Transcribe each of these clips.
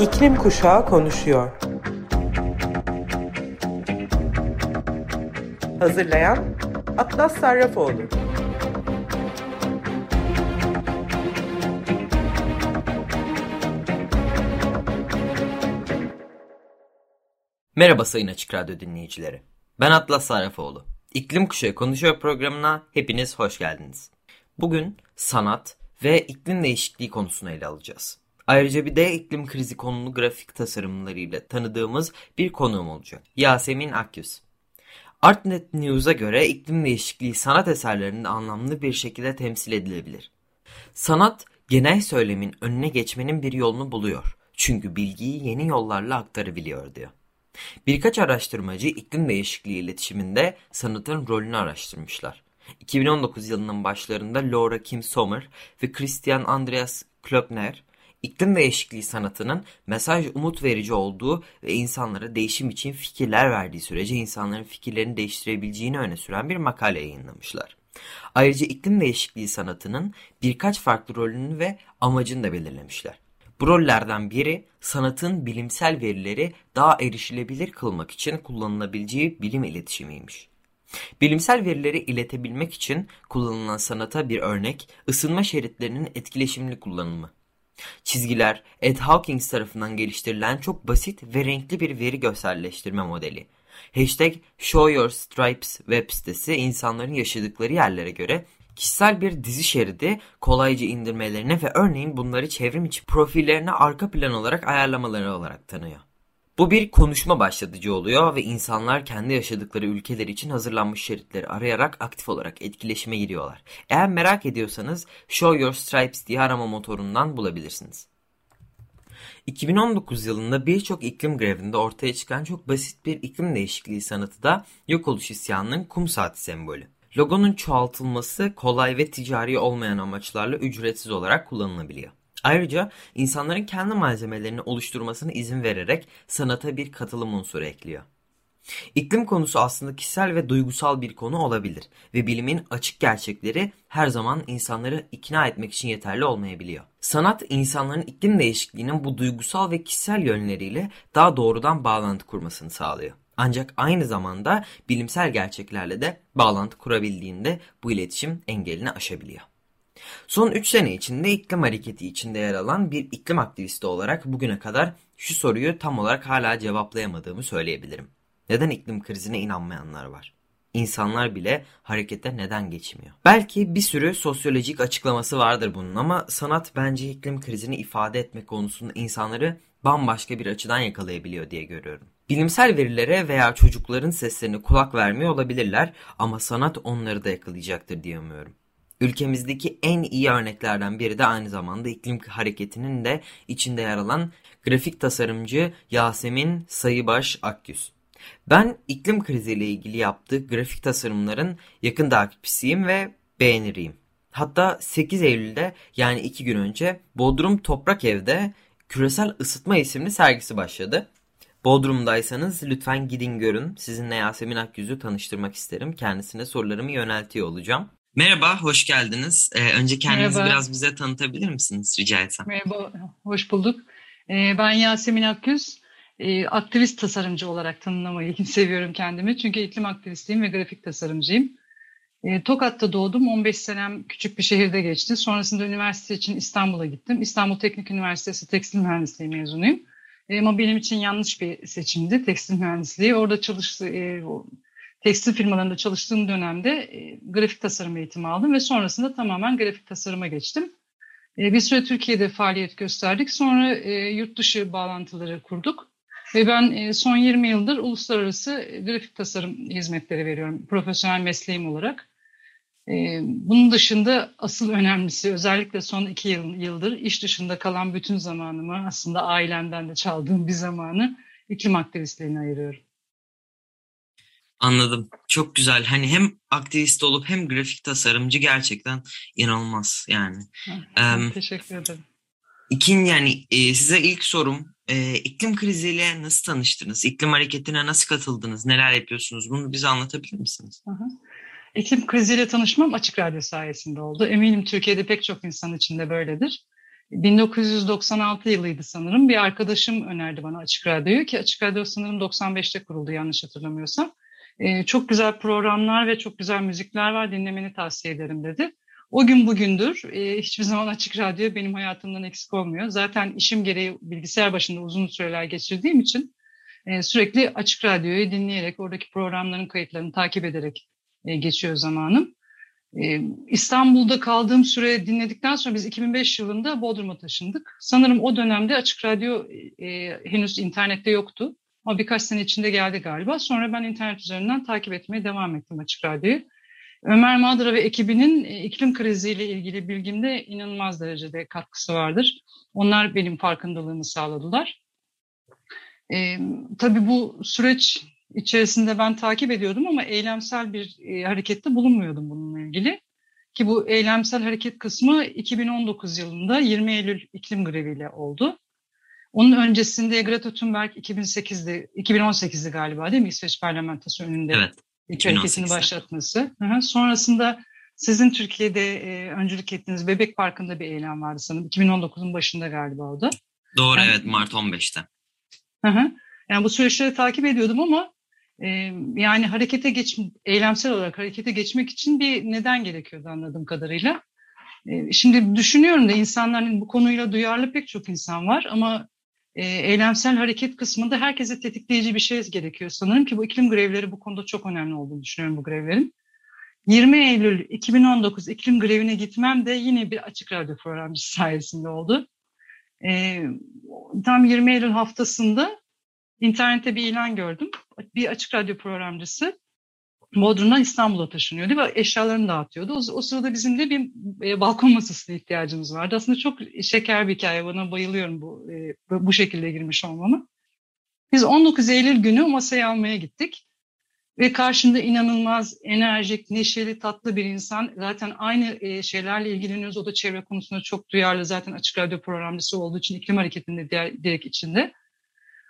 İklim Kuşağı konuşuyor. Hazırlayan Atlas Sarrafoğlu. Merhaba Sayın Açık Radyo dinleyicileri. Ben Atlas Sarrafoğlu. İklim Kuşağı Konuşuyor programına hepiniz hoş geldiniz. Bugün sanat ve iklim değişikliği konusunu ele alacağız. Ayrıca bir de iklim krizi konulu grafik tasarımlarıyla tanıdığımız bir konuğum olacak. Yasemin Akyüz. Artnet News'a göre iklim değişikliği sanat eserlerinde anlamlı bir şekilde temsil edilebilir. Sanat, genel söylemin önüne geçmenin bir yolunu buluyor. Çünkü bilgiyi yeni yollarla aktarabiliyor diyor. Birkaç araştırmacı iklim değişikliği iletişiminde sanatın rolünü araştırmışlar. 2019 yılının başlarında Laura Kim Sommer ve Christian Andreas Klöckner iklim değişikliği sanatının mesaj umut verici olduğu ve insanlara değişim için fikirler verdiği sürece insanların fikirlerini değiştirebileceğini öne süren bir makale yayınlamışlar. Ayrıca iklim değişikliği sanatının birkaç farklı rolünü ve amacını da belirlemişler. Bu rollerden biri sanatın bilimsel verileri daha erişilebilir kılmak için kullanılabileceği bilim iletişimiymiş. Bilimsel verileri iletebilmek için kullanılan sanata bir örnek ısınma şeritlerinin etkileşimli kullanımı. Çizgiler, Ed Hawkins tarafından geliştirilen çok basit ve renkli bir veri görselleştirme modeli. Hashtag Show Your Stripes web sitesi insanların yaşadıkları yerlere göre kişisel bir dizi şeridi kolayca indirmelerine ve örneğin bunları çevrim içi profillerine arka plan olarak ayarlamaları olarak tanıyor. Bu bir konuşma başlatıcı oluyor ve insanlar kendi yaşadıkları ülkeler için hazırlanmış şeritleri arayarak aktif olarak etkileşime giriyorlar. Eğer merak ediyorsanız Show Your Stripes diye arama motorundan bulabilirsiniz. 2019 yılında birçok iklim grevinde ortaya çıkan çok basit bir iklim değişikliği sanatı da yok oluş isyanının kum saati sembolü. Logonun çoğaltılması kolay ve ticari olmayan amaçlarla ücretsiz olarak kullanılabiliyor. Ayrıca insanların kendi malzemelerini oluşturmasına izin vererek sanata bir katılım unsuru ekliyor. İklim konusu aslında kişisel ve duygusal bir konu olabilir ve bilimin açık gerçekleri her zaman insanları ikna etmek için yeterli olmayabiliyor. Sanat insanların iklim değişikliğinin bu duygusal ve kişisel yönleriyle daha doğrudan bağlantı kurmasını sağlıyor. Ancak aynı zamanda bilimsel gerçeklerle de bağlantı kurabildiğinde bu iletişim engelini aşabiliyor. Son 3 sene içinde iklim hareketi içinde yer alan bir iklim aktivisti olarak bugüne kadar şu soruyu tam olarak hala cevaplayamadığımı söyleyebilirim. Neden iklim krizine inanmayanlar var? İnsanlar bile harekete neden geçmiyor? Belki bir sürü sosyolojik açıklaması vardır bunun ama sanat bence iklim krizini ifade etmek konusunda insanları bambaşka bir açıdan yakalayabiliyor diye görüyorum. Bilimsel verilere veya çocukların seslerine kulak vermiyor olabilirler ama sanat onları da yakalayacaktır diye umuyorum. Ülkemizdeki en iyi örneklerden biri de aynı zamanda iklim hareketinin de içinde yer alan grafik tasarımcı Yasemin Sayıbaş Akgüz. Ben iklim kriziyle ilgili yaptığı grafik tasarımların yakın takipçisiyim ve beğeniriyim. Hatta 8 Eylül'de yani 2 gün önce Bodrum Toprak Ev'de Küresel Isıtma isimli sergisi başladı. Bodrum'daysanız lütfen gidin görün. Sizinle Yasemin Akgüz'ü tanıştırmak isterim. Kendisine sorularımı yöneltiyor olacağım. Merhaba, hoş geldiniz. Ee, önce kendinizi Merhaba. biraz bize tanıtabilir misiniz rica etsem? Merhaba, hoş bulduk. Ee, ben Yasemin Akgüz. Ee, aktivist tasarımcı olarak tanımlamayı seviyorum kendimi. Çünkü iklim aktivistiyim ve grafik tasarımcıyım. Ee, Tokat'ta doğdum. 15 senem küçük bir şehirde geçti. Sonrasında üniversite için İstanbul'a gittim. İstanbul Teknik Üniversitesi Tekstil Mühendisliği mezunuyum. Ee, ama benim için yanlış bir seçimdi tekstil mühendisliği. Orada çalıştı, e, tekstil firmalarında çalıştığım dönemde e, grafik tasarım eğitimi aldım ve sonrasında tamamen grafik tasarıma geçtim. E, bir süre Türkiye'de faaliyet gösterdik. Sonra e, yurt dışı bağlantıları kurduk. Ve ben e, son 20 yıldır uluslararası grafik tasarım hizmetleri veriyorum profesyonel mesleğim olarak. E, bunun dışında asıl önemlisi özellikle son iki yıl, yıldır iş dışında kalan bütün zamanımı aslında ailemden de çaldığım bir zamanı iklim aktivistliğine ayırıyorum. Anladım. Çok güzel. Hani hem aktivist olup hem grafik tasarımcı gerçekten inanılmaz yani. Teşekkür ederim. İkin yani e, size ilk sorum e, iklim kriziyle nasıl tanıştınız? İklim hareketine nasıl katıldınız? Neler yapıyorsunuz? Bunu bize anlatabilir misiniz? Hı hı. İklim kriziyle tanışmam Açık Radyo sayesinde oldu. Eminim Türkiye'de pek çok insan için de böyledir. 1996 yılıydı sanırım. Bir arkadaşım önerdi bana Açık Radyo'yu ki Açık Radyo sanırım 95'te kuruldu yanlış hatırlamıyorsam. Ee, çok güzel programlar ve çok güzel müzikler var dinlemeni tavsiye ederim dedi. O gün bugündür e, hiçbir zaman Açık Radyo benim hayatımdan eksik olmuyor. Zaten işim gereği bilgisayar başında uzun süreler geçirdiğim için e, sürekli Açık Radyo'yu dinleyerek oradaki programların kayıtlarını takip ederek e, geçiyor zamanım. E, İstanbul'da kaldığım süre dinledikten sonra biz 2005 yılında Bodrum'a taşındık. Sanırım o dönemde Açık Radyo henüz internette yoktu. Ama birkaç sene içinde geldi galiba. Sonra ben internet üzerinden takip etmeye devam ettim Açık Radyo'yu. Ömer Madra ve ekibinin e, iklim kriziyle ilgili bilgimde inanılmaz derecede katkısı vardır. Onlar benim farkındalığımı sağladılar. E, tabii bu süreç içerisinde ben takip ediyordum ama eylemsel bir e, harekette bulunmuyordum bununla ilgili. Ki bu eylemsel hareket kısmı 2019 yılında 20 Eylül iklim greviyle oldu. Onun öncesinde Greta Thunberg 2008'de, 2018'de galiba değil mi İsveç parlamentosu önünde evet, hareketini başlatması. Hı hı. Sonrasında sizin Türkiye'de e, öncülük ettiğiniz Bebek Parkı'nda bir eylem vardı sanırım. 2019'un başında galiba o da. Doğru yani, evet Mart 15'te. Hı hı. Yani bu süreçleri takip ediyordum ama e, yani harekete geç, eylemsel olarak harekete geçmek için bir neden gerekiyordu anladığım kadarıyla. E, şimdi düşünüyorum da insanların bu konuyla duyarlı pek çok insan var ama e, eylemsel hareket kısmında herkese tetikleyici bir şey gerekiyor sanırım ki bu iklim grevleri bu konuda çok önemli olduğunu düşünüyorum bu grevlerin. 20 Eylül 2019 iklim grevine gitmem de yine bir açık radyo programcısı sayesinde oldu. E, tam 20 Eylül haftasında internette bir ilan gördüm. Bir açık radyo programcısı Bodrum'dan İstanbul'a taşınıyordu ve eşyalarını dağıtıyordu. O, o sırada bizim de bir e, balkon masasına ihtiyacımız vardı. Aslında çok şeker bir hikaye. Bana bayılıyorum bu e, bu şekilde girmiş olmamı. Biz 19 Eylül günü masayı almaya gittik. Ve karşında inanılmaz enerjik, neşeli, tatlı bir insan. Zaten aynı e, şeylerle ilgileniyoruz. O da çevre konusunda çok duyarlı. Zaten açık radyo programcısı olduğu için iklim hareketinde direkt içinde.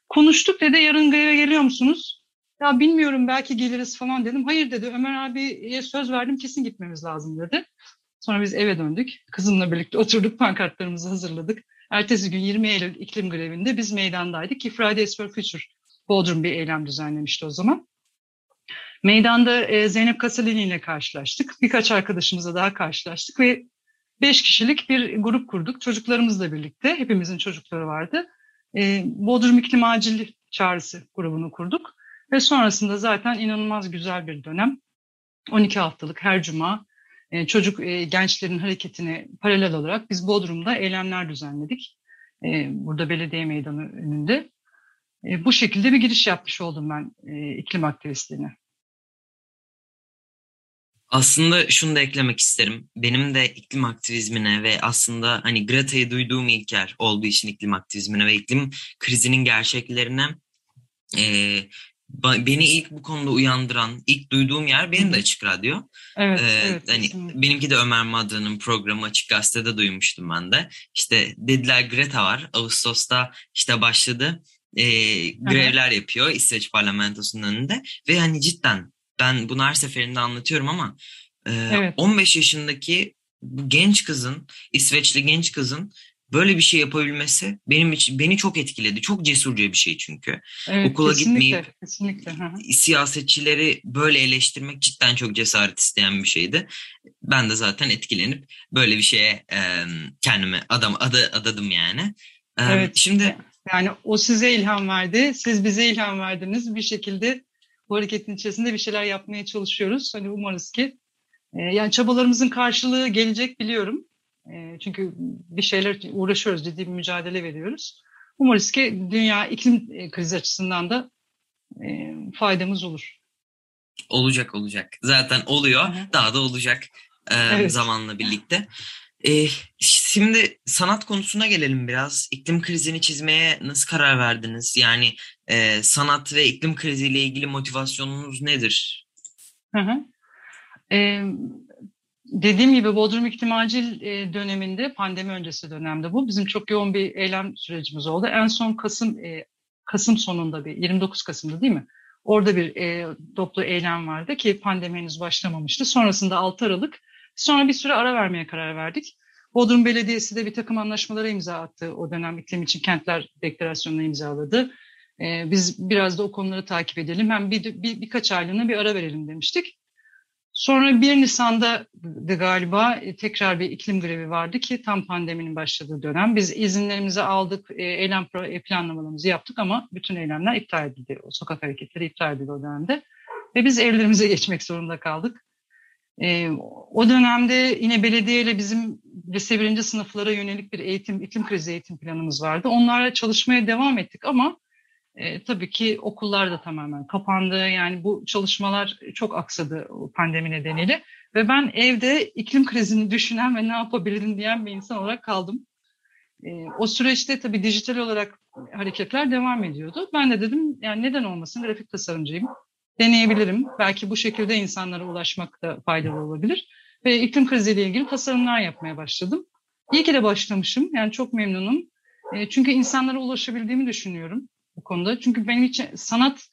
Konuştuk dedi yarın greve geliyor musunuz? Ya bilmiyorum belki geliriz falan dedim. Hayır dedi Ömer abiye söz verdim kesin gitmemiz lazım dedi. Sonra biz eve döndük. Kızımla birlikte oturduk pankartlarımızı hazırladık. Ertesi gün 20 Eylül iklim grevinde biz meydandaydık ki Fridays for Future Bodrum bir eylem düzenlemişti o zaman. Meydanda e, Zeynep Kasalini ile karşılaştık. Birkaç arkadaşımızla daha karşılaştık ve beş kişilik bir grup kurduk. Çocuklarımızla birlikte, hepimizin çocukları vardı. E, Bodrum İklim Acil Çağrısı grubunu kurduk. Ve sonrasında zaten inanılmaz güzel bir dönem. 12 haftalık her cuma e, çocuk e, gençlerin hareketine paralel olarak biz Bodrum'da eylemler düzenledik. E, burada belediye meydanı önünde. Bu şekilde bir giriş yapmış oldum ben iklim aktivistliğine. Aslında şunu da eklemek isterim. Benim de iklim aktivizmine ve aslında hani Greta'yı duyduğum ilk yer olduğu için iklim aktivizmine ve iklim krizinin gerçeklerine e, beni ilk bu konuda uyandıran, ilk duyduğum yer benim de Açık Radyo. Evet, ee, evet. Hani benimki de Ömer Madra'nın programı Açık Gazete'de duymuştum ben de. İşte dediler Greta var. Ağustos'ta işte başladı. E, grevler yapıyor İsveç parlamentosunun önünde ve hani cidden ben bunu her seferinde anlatıyorum ama e, evet. 15 yaşındaki bu genç kızın, İsveçli genç kızın böyle bir şey yapabilmesi benim için beni çok etkiledi. Çok cesurca bir şey çünkü. Evet, Okula kesinlikle, gitmeyip kesinlikle. siyasetçileri böyle eleştirmek cidden çok cesaret isteyen bir şeydi. Ben de zaten etkilenip böyle bir şeye e, kendimi adam adı adadım yani. E, evet. Şimdi yani o size ilham verdi. Siz bize ilham verdiniz. Bir şekilde bu hareketin içerisinde bir şeyler yapmaya çalışıyoruz. Hani umarız ki yani çabalarımızın karşılığı gelecek biliyorum. E, çünkü bir şeyler uğraşıyoruz, ciddi bir mücadele veriyoruz. Umarız ki dünya iklim e, krizi açısından da e, faydamız olur. Olacak olacak. Zaten oluyor. Hı-hı. Daha da olacak e, evet. zamanla birlikte. E, şimdi sanat konusuna gelelim biraz. İklim krizini çizmeye nasıl karar verdiniz? Yani e, sanat ve iklim kriziyle ilgili motivasyonunuz nedir? Hı hı. E, dediğim gibi Bodrum İklim Acil e, döneminde, pandemi öncesi dönemde bu. Bizim çok yoğun bir eylem sürecimiz oldu. En son Kasım e, Kasım sonunda bir 29 Kasım'da değil mi? Orada bir e, toplu eylem vardı ki pandemi henüz başlamamıştı. Sonrasında 6 Aralık. Sonra bir süre ara vermeye karar verdik. Bodrum Belediyesi de bir takım anlaşmalara imza attı. O dönem iklim için kentler deklarasyonunu imzaladı. Ee, biz biraz da o konuları takip edelim. Hem bir, bir, birkaç aylığına bir ara verelim demiştik. Sonra 1 Nisan'da galiba e, tekrar bir iklim grevi vardı ki tam pandeminin başladığı dönem. Biz izinlerimizi aldık, e, eylem e, planlamalarımızı yaptık ama bütün eylemler iptal edildi. O sokak hareketleri iptal edildi o dönemde. Ve biz evlerimize geçmek zorunda kaldık. O dönemde yine belediye ile bizim lise birinci sınıflara yönelik bir eğitim, iklim krizi eğitim planımız vardı. Onlarla çalışmaya devam ettik ama e, tabii ki okullar da tamamen kapandı. Yani bu çalışmalar çok aksadı pandemi nedeniyle. Ve ben evde iklim krizini düşünen ve ne yapabilirim diyen bir insan olarak kaldım. E, o süreçte tabii dijital olarak hareketler devam ediyordu. Ben de dedim yani neden olmasın grafik tasarımcıyım. Deneyebilirim. Belki bu şekilde insanlara ulaşmak da faydalı olabilir. Ve iklim kriziyle ilgili tasarımlar yapmaya başladım. İyi ki de başlamışım. Yani çok memnunum. E, çünkü insanlara ulaşabildiğimi düşünüyorum bu konuda. Çünkü benim için sanat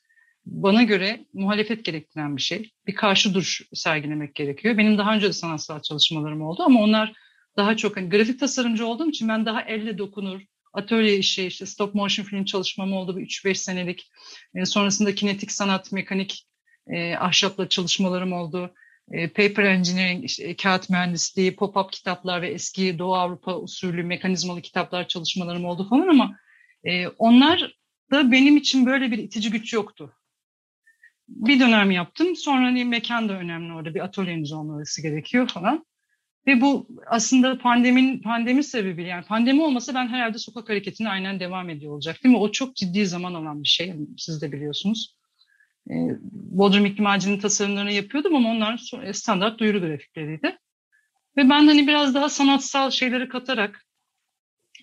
bana göre muhalefet gerektiren bir şey. Bir karşı duruş sergilemek gerekiyor. Benim daha önce de sanatsal çalışmalarım oldu ama onlar daha çok hani grafik tasarımcı olduğum için ben daha elle dokunur, atölye işi, işte stop motion film çalışmam oldu bir 3-5 senelik. E, sonrasında kinetik sanat, mekanik e, ahşapla çalışmalarım oldu. E, paper engineering, işte, e, kağıt mühendisliği, pop-up kitaplar ve eski Doğu Avrupa usulü mekanizmalı kitaplar çalışmalarım oldu falan ama e, onlar da benim için böyle bir itici güç yoktu. Bir dönem yaptım. Sonra hani mekan da önemli orada. Bir atölyeniz olması gerekiyor falan. Ve bu aslında pandemin pandemi sebebi yani pandemi olmasa ben herhalde sokak hareketine aynen devam ediyor olacaktım. Ve o çok ciddi zaman alan bir şey. Siz de biliyorsunuz. Ee, Bodrum İklim Ağacı'nın tasarımlarını yapıyordum ama onlar e, standart duyuru grafikleriydi. Ve ben hani biraz daha sanatsal şeyleri katarak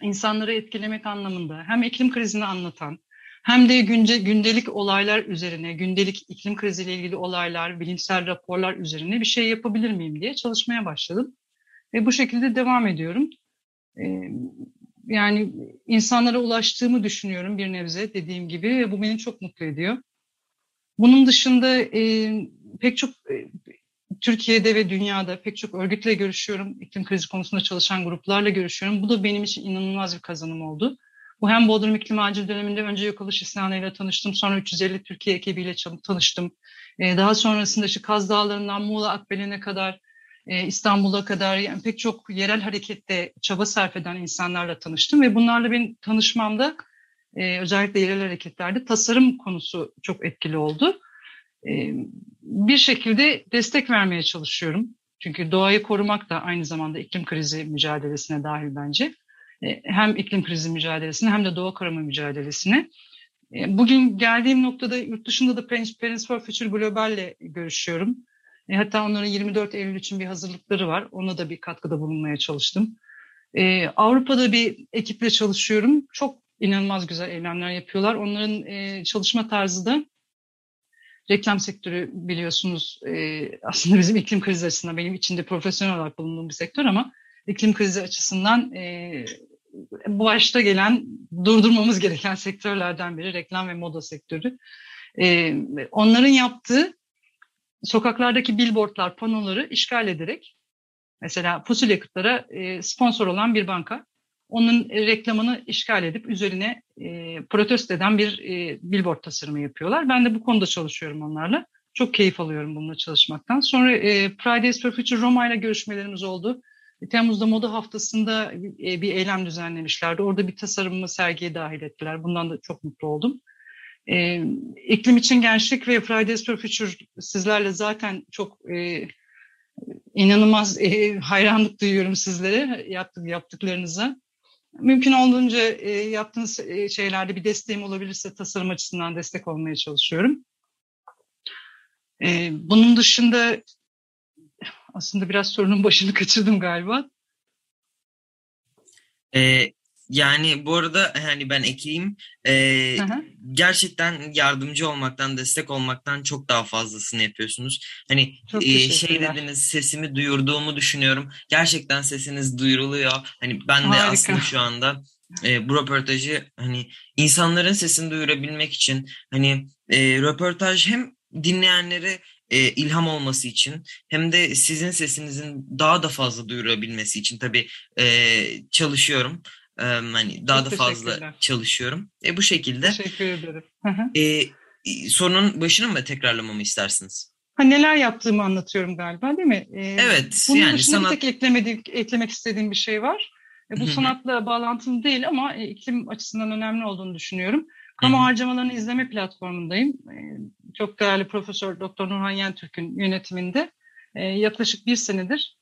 insanları etkilemek anlamında hem iklim krizini anlatan hem de günce, gündelik olaylar üzerine, gündelik iklim kriziyle ilgili olaylar, bilimsel raporlar üzerine bir şey yapabilir miyim diye çalışmaya başladım. Ve bu şekilde devam ediyorum. Ee, yani insanlara ulaştığımı düşünüyorum bir nebze dediğim gibi ve bu beni çok mutlu ediyor. Bunun dışında e, pek çok e, Türkiye'de ve dünyada pek çok örgütle görüşüyorum. İklim krizi konusunda çalışan gruplarla görüşüyorum. Bu da benim için inanılmaz bir kazanım oldu. Bu hem Bodrum İklim Acil döneminde önce yok oluş isyanıyla tanıştım. Sonra 350 Türkiye ekibiyle tanıştım. Ee, daha sonrasında işte Kaz Dağları'ndan Muğla Akbelen'e kadar e, İstanbul'a kadar yani pek çok yerel harekette çaba sarf eden insanlarla tanıştım ve bunlarla benim tanışmamda e, özellikle yerel hareketlerde tasarım konusu çok etkili oldu. E, bir şekilde destek vermeye çalışıyorum. Çünkü doğayı korumak da aynı zamanda iklim krizi mücadelesine dahil bence. E, hem iklim krizi mücadelesine hem de doğa koruma mücadelesine. E, bugün geldiğim noktada yurt dışında da Parents for Future Global ile görüşüyorum. E, hatta onların 24 Eylül için bir hazırlıkları var. Ona da bir katkıda bulunmaya çalıştım. Avrupa'da bir ekiple çalışıyorum. Çok inanılmaz güzel eylemler yapıyorlar. Onların çalışma tarzı da reklam sektörü biliyorsunuz aslında bizim iklim krizi açısından benim içinde profesyonel olarak bulunduğum bir sektör ama iklim krizi açısından başta gelen durdurmamız gereken sektörlerden biri reklam ve moda sektörü. E, onların yaptığı sokaklardaki billboardlar, panoları işgal ederek mesela fosil yakıtlara e, sponsor olan bir banka onun reklamını işgal edip üzerine e, protesto eden bir e, billboard tasarımı yapıyorlar. Ben de bu konuda çalışıyorum onlarla. Çok keyif alıyorum bununla çalışmaktan. Sonra e, Fridays for Future Roma ile görüşmelerimiz oldu. Temmuz'da moda haftasında e, bir eylem düzenlemişlerdi. Orada bir tasarımımı sergiye dahil ettiler. Bundan da çok mutlu oldum. E, iklim için Gençlik ve Fridays for Future sizlerle zaten çok e, inanılmaz e, hayranlık duyuyorum sizlere yaptık, yaptıklarınıza. Mümkün olduğunca yaptığınız şeylerde bir desteğim olabilirse tasarım açısından destek olmaya çalışıyorum. Bunun dışında aslında biraz sorunun başını kaçırdım galiba. Ee, yani bu arada hani ben ekleyeyim. Ee, gerçekten yardımcı olmaktan, destek olmaktan çok daha fazlasını yapıyorsunuz. Hani e, şey dediniz sesimi duyurduğumu düşünüyorum. Gerçekten sesiniz duyuruluyor. Hani ben de Harika. aslında şu anda e, bu röportajı hani insanların sesini duyurabilmek için hani e, röportaj hem dinleyenleri e, ilham olması için hem de sizin sesinizin daha da fazla duyurabilmesi için tabii e, çalışıyorum. E, hani daha Çok da fazla çalışıyorum. E, bu şekilde Teşekkür ederim. Hı hı. e, sorunun başını mı tekrarlamamı istersiniz? Ha, neler yaptığımı anlatıyorum galiba değil mi? Ee, Evet, bunun yani dışında sanat- bir tek eklemediğim, eklemek istediğim bir şey var. E, Hı bu hı. sanatla bağlantılı değil ama e, iklim açısından önemli olduğunu düşünüyorum. Kamu harcamalarını izleme platformundayım. E, çok değerli Profesör Doktor Nurhan Yentürk'ün yönetiminde e, yaklaşık bir senedir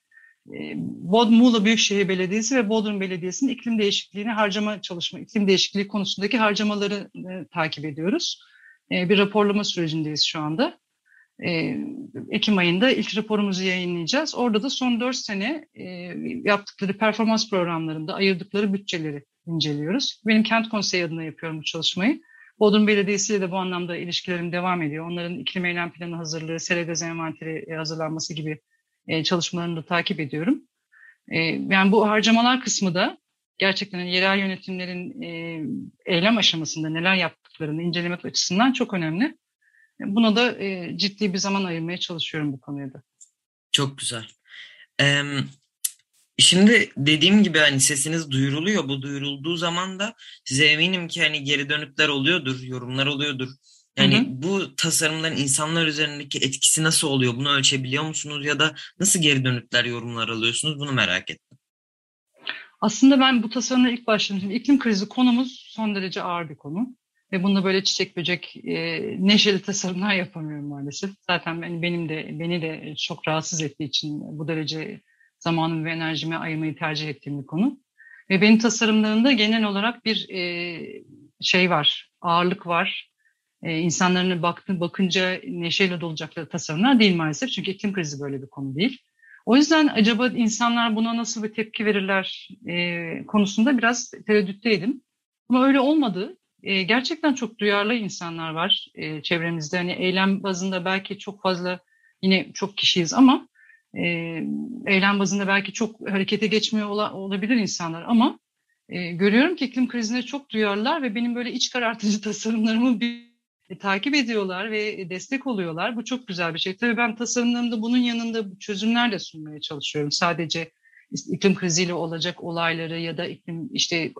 e, Bodrum Muğla Büyükşehir Belediyesi ve Bodrum Belediyesi'nin iklim değişikliğine harcama çalışma, iklim değişikliği konusundaki harcamaları e, takip ediyoruz. Bir raporlama sürecindeyiz şu anda. Ekim ayında ilk raporumuzu yayınlayacağız. Orada da son 4 sene yaptıkları performans programlarında ayırdıkları bütçeleri inceliyoruz. Benim kent konseyi adına yapıyorum bu çalışmayı. Bodrum Belediyesi ile de bu anlamda ilişkilerim devam ediyor. Onların iklim eylem planı hazırlığı, sere dezenvanteri hazırlanması gibi e, çalışmalarını da takip ediyorum. E, yani bu harcamalar kısmı da gerçekten hani yerel yönetimlerin e, eylem aşamasında neler yaptıklarını incelemek açısından çok önemli. Buna da e, ciddi bir zaman ayırmaya çalışıyorum bu konuya. Çok güzel. Em, şimdi dediğim gibi hani sesiniz duyuruluyor. Bu duyurulduğu zaman da size eminim ki hani geri dönütler oluyordur, yorumlar oluyordur. Yani Hı hı. bu tasarımların insanlar üzerindeki etkisi nasıl oluyor? Bunu ölçebiliyor musunuz ya da nasıl geri dönütler, yorumlar alıyorsunuz? Bunu merak ettim. Aslında ben bu tasarımla ilk başladığımda iklim krizi konumuz son derece ağır bir konu. Ve bunda böyle çiçek böcek e, neşeli tasarımlar yapamıyorum maalesef. Zaten ben, benim de beni de çok rahatsız ettiği için bu derece zamanımı ve enerjimi ayırmayı tercih ettiğim bir konu. Ve benim tasarımlarımda genel olarak bir e, şey var, ağırlık var. E, insanların baktı, bakınca neşeyle dolacakları tasarımlar değil maalesef. Çünkü iklim krizi böyle bir konu değil. O yüzden acaba insanlar buna nasıl bir tepki verirler e, konusunda biraz tereddütteydim. Ama öyle olmadı. E, gerçekten çok duyarlı insanlar var e, çevremizde. Hani eylem bazında belki çok fazla yine çok kişiyiz ama e, eylem bazında belki çok harekete geçmiyor ola, olabilir insanlar ama e, görüyorum ki iklim krizine çok duyarlılar ve benim böyle iç karartıcı tasarımlarımı bir e, takip ediyorlar ve destek oluyorlar. Bu çok güzel bir şey. Tabii ben tasarımlarımda bunun yanında çözümler de sunmaya çalışıyorum. Sadece iklim kriziyle olacak olayları ya da iklim işte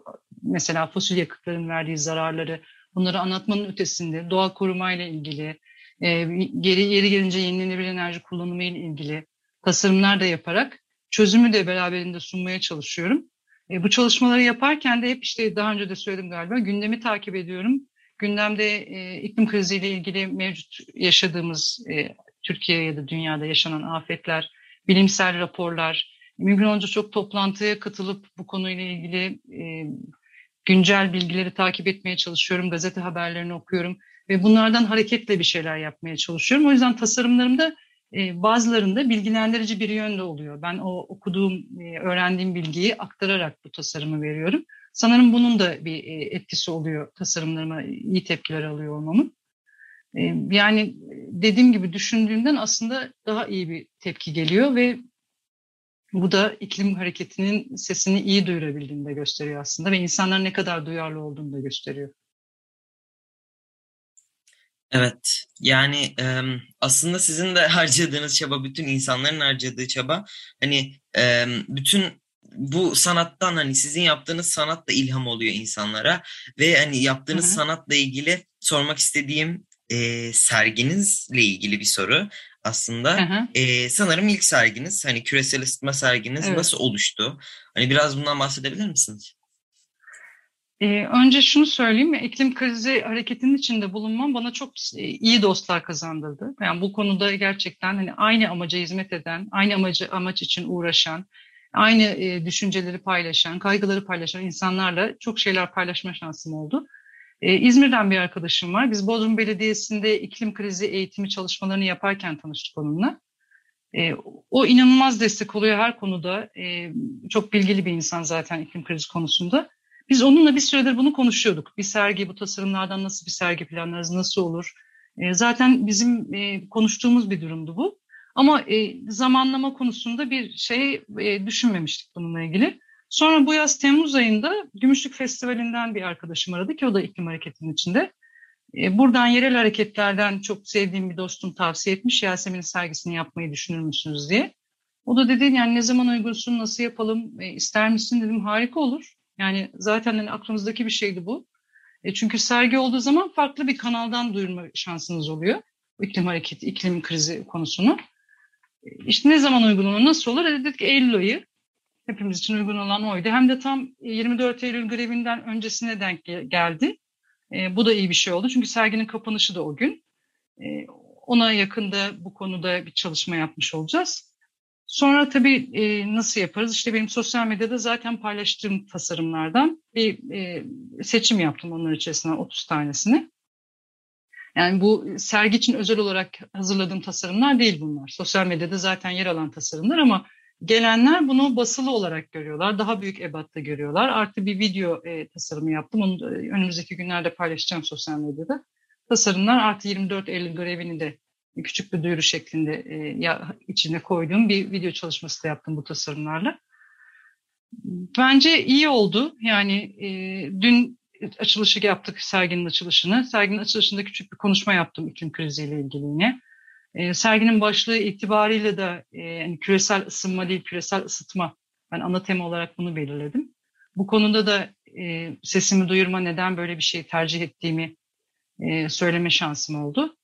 mesela fosil yakıtların verdiği zararları bunları anlatmanın ötesinde doğa korumayla ilgili e, geri yeri gelince yenilenebilir enerji kullanımı ile ilgili tasarımlar da yaparak çözümü de beraberinde sunmaya çalışıyorum. E, bu çalışmaları yaparken de hep işte daha önce de söyledim galiba gündemi takip ediyorum. Gündemde e, iklim kriziyle ilgili mevcut yaşadığımız e, Türkiye ya da dünyada yaşanan afetler, bilimsel raporlar, mümkün olunca çok toplantıya katılıp bu konuyla ilgili e, güncel bilgileri takip etmeye çalışıyorum. Gazete haberlerini okuyorum ve bunlardan hareketle bir şeyler yapmaya çalışıyorum. O yüzden tasarımlarımda e, bazılarında bilgilendirici bir yönde oluyor. Ben o okuduğum, e, öğrendiğim bilgiyi aktararak bu tasarımı veriyorum. Sanırım bunun da bir e, etkisi oluyor tasarımlarıma iyi tepkiler alıyor olmamın. Yani dediğim gibi düşündüğümden aslında daha iyi bir tepki geliyor ve bu da iklim hareketinin sesini iyi duyurabildiğini de gösteriyor aslında ve insanlar ne kadar duyarlı olduğunu da gösteriyor. Evet, yani e, aslında sizin de harcadığınız çaba, bütün insanların harcadığı çaba, hani e, bütün bu sanattan hani sizin yaptığınız sanat da ilham oluyor insanlara ve hani yaptığınız Hı hı. sanatla ilgili sormak istediğim e, serginizle ilgili bir soru aslında. Hı hı. E, sanırım ilk serginiz, hani küresel ısıtma serginiz Evet. nasıl oluştu? Hani biraz bundan bahsedebilir misiniz? Ee, önce şunu söyleyeyim, iklim krizi hareketinin içinde bulunmam bana çok e, iyi dostlar kazandırdı. Yani bu konuda gerçekten hani aynı amaca hizmet eden, aynı amacı amaç için uğraşan, aynı e, düşünceleri paylaşan, kaygıları paylaşan insanlarla çok şeyler paylaşma şansım oldu. Ee, İzmir'den bir arkadaşım var. Biz Bodrum Belediyesi'nde iklim krizi eğitimi çalışmalarını yaparken tanıştık onunla. Ee, o inanılmaz destek oluyor her konuda. Ee, çok bilgili bir insan zaten iklim krizi konusunda. Biz onunla bir süredir bunu konuşuyorduk. Bir sergi, bu tasarımlardan nasıl bir sergi planlarız, nasıl olur? E, zaten bizim e, konuştuğumuz bir durumdu bu. Ama e, zamanlama konusunda bir şey e, düşünmemiştik bununla ilgili. Sonra bu yaz Temmuz ayında Gümüşlük Festivali'nden bir arkadaşım aradı ki o da iklim hareketinin içinde. E, buradan yerel hareketlerden çok sevdiğim bir dostum tavsiye etmiş Yasemin'in sergisini yapmayı düşünür müsünüz diye. O da dedi yani ne zaman uygunsun, nasıl yapalım, e, ister misin dedim harika olur. Yani zaten hani aklımızdaki bir şeydi bu. E, çünkü sergi olduğu zaman farklı bir kanaldan duyurma şansınız oluyor. İklim hareketi, iklim krizi konusunu. E, işte ne zaman olur, nasıl olur? E, dedik Eylül ayı. Hepimiz için uygun olan oydu. Hem de tam 24 Eylül grevinden öncesine denk geldi. E, bu da iyi bir şey oldu. Çünkü serginin kapanışı da o gün. E, ona yakında bu konuda bir çalışma yapmış olacağız. Sonra tabii e, nasıl yaparız? İşte benim sosyal medyada zaten paylaştığım tasarımlardan bir e, seçim yaptım onlar içerisinden 30 tanesini. Yani bu sergi için özel olarak hazırladığım tasarımlar değil bunlar. Sosyal medyada zaten yer alan tasarımlar ama gelenler bunu basılı olarak görüyorlar. Daha büyük ebatta görüyorlar. Artı bir video e, tasarımı yaptım. Onu önümüzdeki günlerde paylaşacağım sosyal medyada. Tasarımlar artı 24 Eylül grevini de küçük bir duyuru şeklinde e, ya, içine koyduğum bir video çalışması da yaptım bu tasarımlarla. Bence iyi oldu. Yani e, dün açılışı yaptık serginin açılışını. Serginin açılışında küçük bir konuşma yaptım iklim kriziyle ilgili yine. E, serginin başlığı itibariyle de e, yani küresel ısınma değil küresel ısıtma. Ben ana tema olarak bunu belirledim. Bu konuda da e, sesimi duyurma neden böyle bir şey tercih ettiğimi e, söyleme şansım oldu.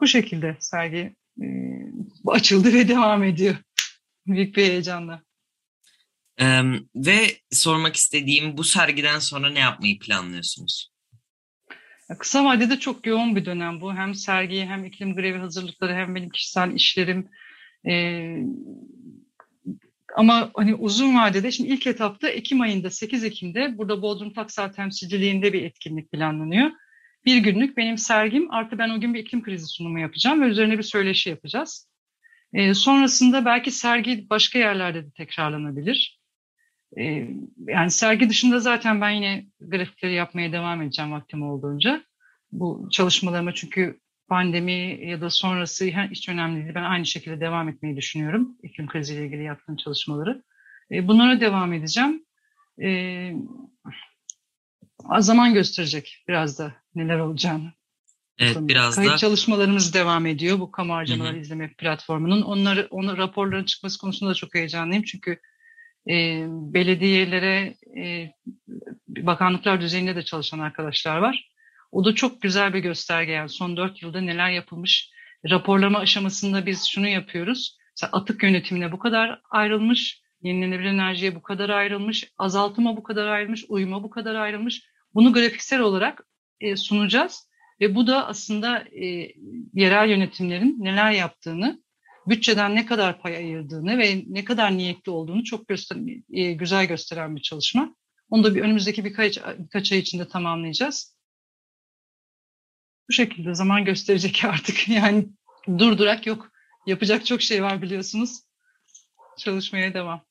Bu şekilde sergi e, açıldı ve devam ediyor. Büyük bir heyecanla. Ee, ve sormak istediğim bu sergiden sonra ne yapmayı planlıyorsunuz? Kısa vadede çok yoğun bir dönem bu. Hem sergiye hem iklim grevi hazırlıkları hem benim kişisel işlerim. Ee, ama hani uzun vadede şimdi ilk etapta Ekim ayında 8 Ekim'de burada Bodrum Taksal temsilciliğinde bir etkinlik planlanıyor. Bir günlük benim sergim artı ben o gün bir iklim krizi sunumu yapacağım ve üzerine bir söyleşi yapacağız. Ee, sonrasında belki sergi başka yerlerde de tekrarlanabilir. Ee, yani sergi dışında zaten ben yine grafikleri yapmaya devam edeceğim vaktim olduğunca. Bu çalışmalarıma çünkü pandemi ya da sonrası hiç önemli değil. Ben aynı şekilde devam etmeyi düşünüyorum. İklim kriziyle ilgili yaptığım çalışmaları. Ee, bunlara devam edeceğim. Ee, zaman gösterecek biraz da neler olacağını. Evet biraz Kayıt da... çalışmalarımız devam ediyor bu kamu harcamaları izleme platformunun. Onları, onu raporların çıkması konusunda da çok heyecanlıyım. Çünkü e, belediyelere, e, bakanlıklar düzeyinde de çalışan arkadaşlar var. O da çok güzel bir gösterge. Yani son dört yılda neler yapılmış. Raporlama aşamasında biz şunu yapıyoruz. Mesela atık yönetimine bu kadar ayrılmış, yenilenebilir enerjiye bu kadar ayrılmış, azaltıma bu kadar ayrılmış, uyuma bu kadar ayrılmış. Bunu grafiksel olarak e, sunacağız. Ve bu da aslında e, yerel yönetimlerin neler yaptığını bütçeden ne kadar pay ayırdığını ve ne kadar niyetli olduğunu çok göster e, güzel gösteren bir çalışma. Onu da bir önümüzdeki birkaç, birkaç ay içinde tamamlayacağız. Bu şekilde zaman gösterecek artık. Yani durdurak yok. Yapacak çok şey var biliyorsunuz. Çalışmaya devam.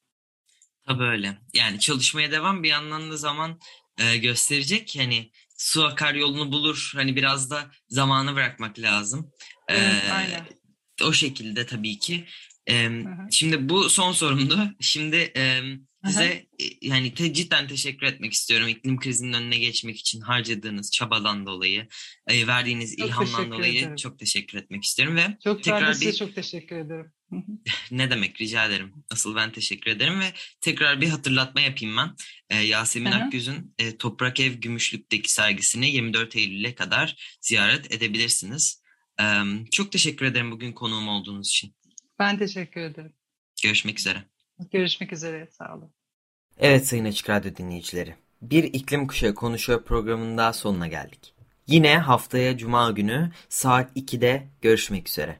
Tabii öyle. Yani çalışmaya devam bir yandan da zaman e, gösterecek. Hani su akar yolunu bulur. Hani biraz da zamanı bırakmak lazım. Evet, aynen o şekilde tabii ki. E, şimdi bu son sorumdu. Şimdi e, size yani te, cidden teşekkür etmek istiyorum. İklim krizinin önüne geçmek için harcadığınız çabadan dolayı, e, verdiğiniz çok ilhamdan dolayı ederim. çok teşekkür etmek istiyorum ve çok tekrar bir çok teşekkür ederim. ne demek rica ederim. Asıl ben teşekkür ederim ve tekrar bir hatırlatma yapayım ben. E, Yasemin Hı-hı. Akgüz'ün e, Toprak Ev Gümüşlük'teki sergisini 24 Eylül'e kadar ziyaret edebilirsiniz. Çok teşekkür ederim bugün konuğum olduğunuz için. Ben teşekkür ederim. Görüşmek üzere. Görüşmek üzere. Sağ olun. Evet Sayın Açık Radyo dinleyicileri. Bir iklim kuşağı konuşuyor programının daha sonuna geldik. Yine haftaya Cuma günü saat 2'de görüşmek üzere.